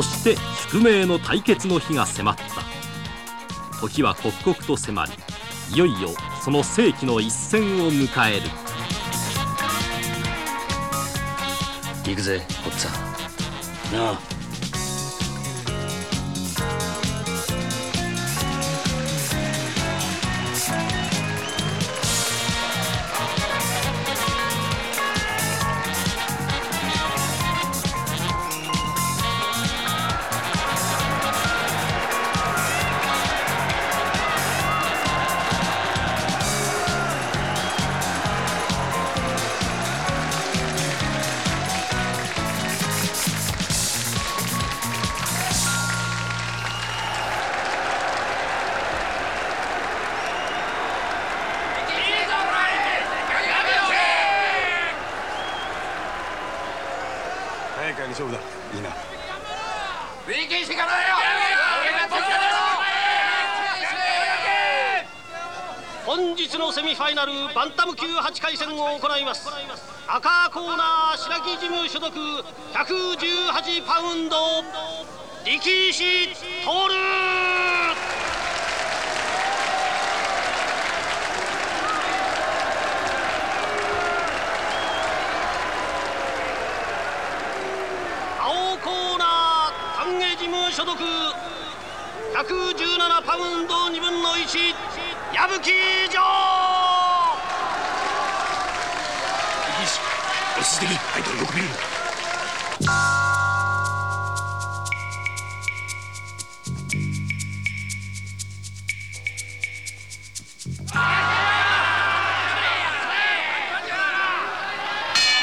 そして宿命の対決の日が迫った。時は刻々と迫りいよいよその世紀の一戦を迎える。行くぜおっさんなあ。勝負だ。いいな。本日のセミファイナルバンタム級8回戦を行います。赤コーナー白木事務所属118パウンド。力石徹青コーナー丹所属117パウンド2分の1矢吹城。いいし落ち着いてきアイドルよく見る。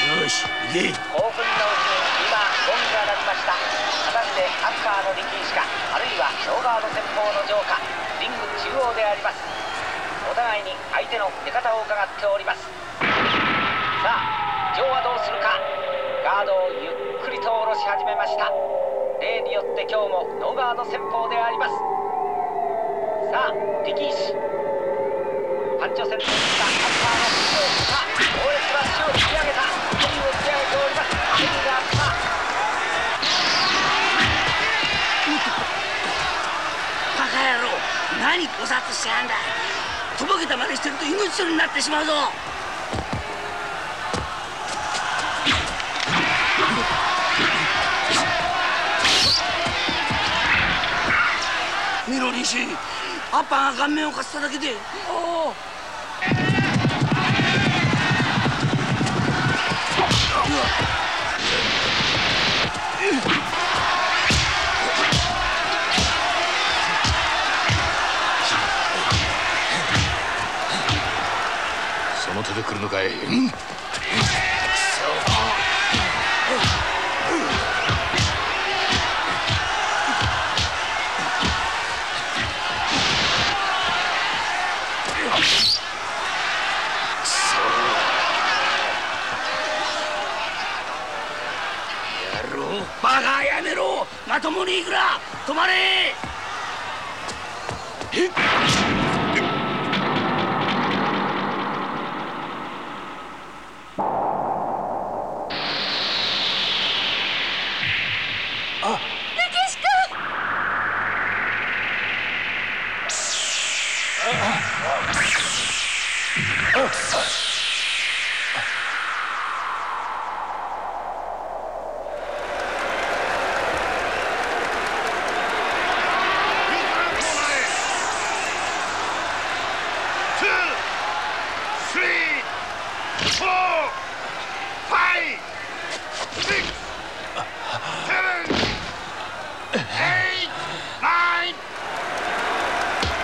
よし行け。興奮のうちに今ゴングが鳴りました果たしてアッカーの力士かあるいはノーガード戦法のジョーかリング中央でありますお互いに相手の出方を伺っております。さあジョーはどうするか。ガードをゆっくりと下ろし始めました。例によって今日もノーガード戦法であります。さあ力士パンチョ戦で打ったアッカーのさあ猛烈な足を突き上げた。剣を突き上げております。剣があったバカ野郎何菩薩しちゃうんだ。けたまねしてると命取りになってしまうぞ。見ろ西アッパーが顔面をかすっただけでおおの手で来るのかいう。んバカやめろ。まともにいくら止まれ。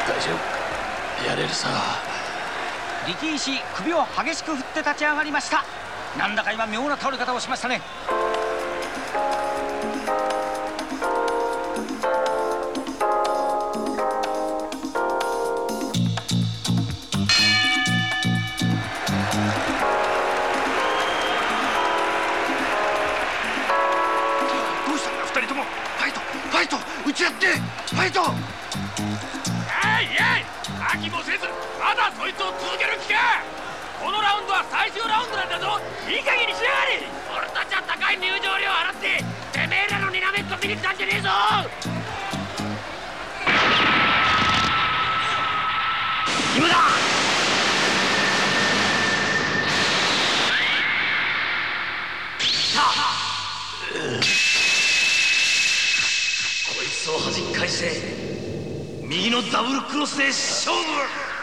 大丈夫。やれるさ。力石首を激しく振って立ち上がりました。なんだか今妙な倒れ方をしましたね。どうしたんだ？二人とも。ファイト。ファイト。打ち合って。ファイト。飽きもせずまだそいつを続ける気かこのラウンドは最終ラウンドなんだぞいい加減にしやがれ俺たちは高い入場料を払っててめえらのにらめっこ見に来たんじゃねえぞのダブルクロスで勝負。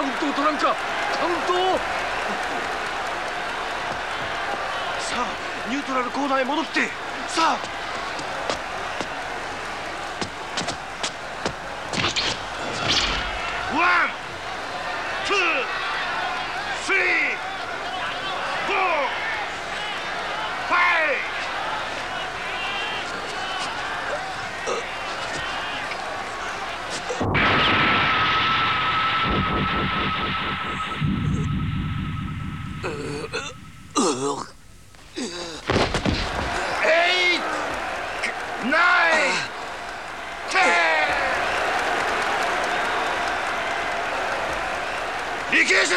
カウントを取らんか。カウントをさあニュートラルコーナーへ戻って。さあ one two three four fiveエイトナインテン力士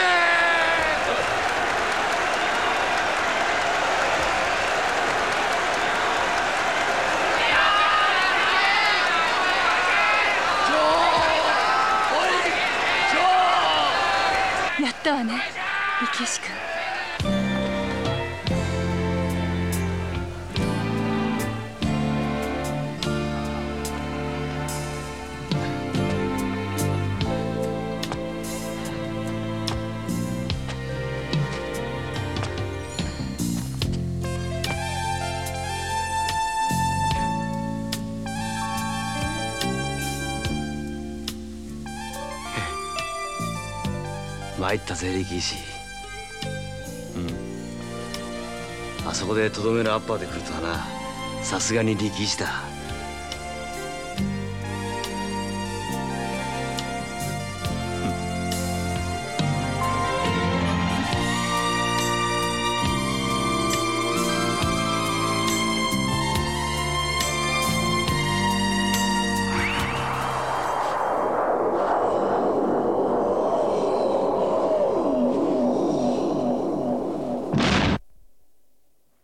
やったわね力石君。参ったぜ力石うん。あそこでとどめのアッパーで来るとはな。さすがに力石だ。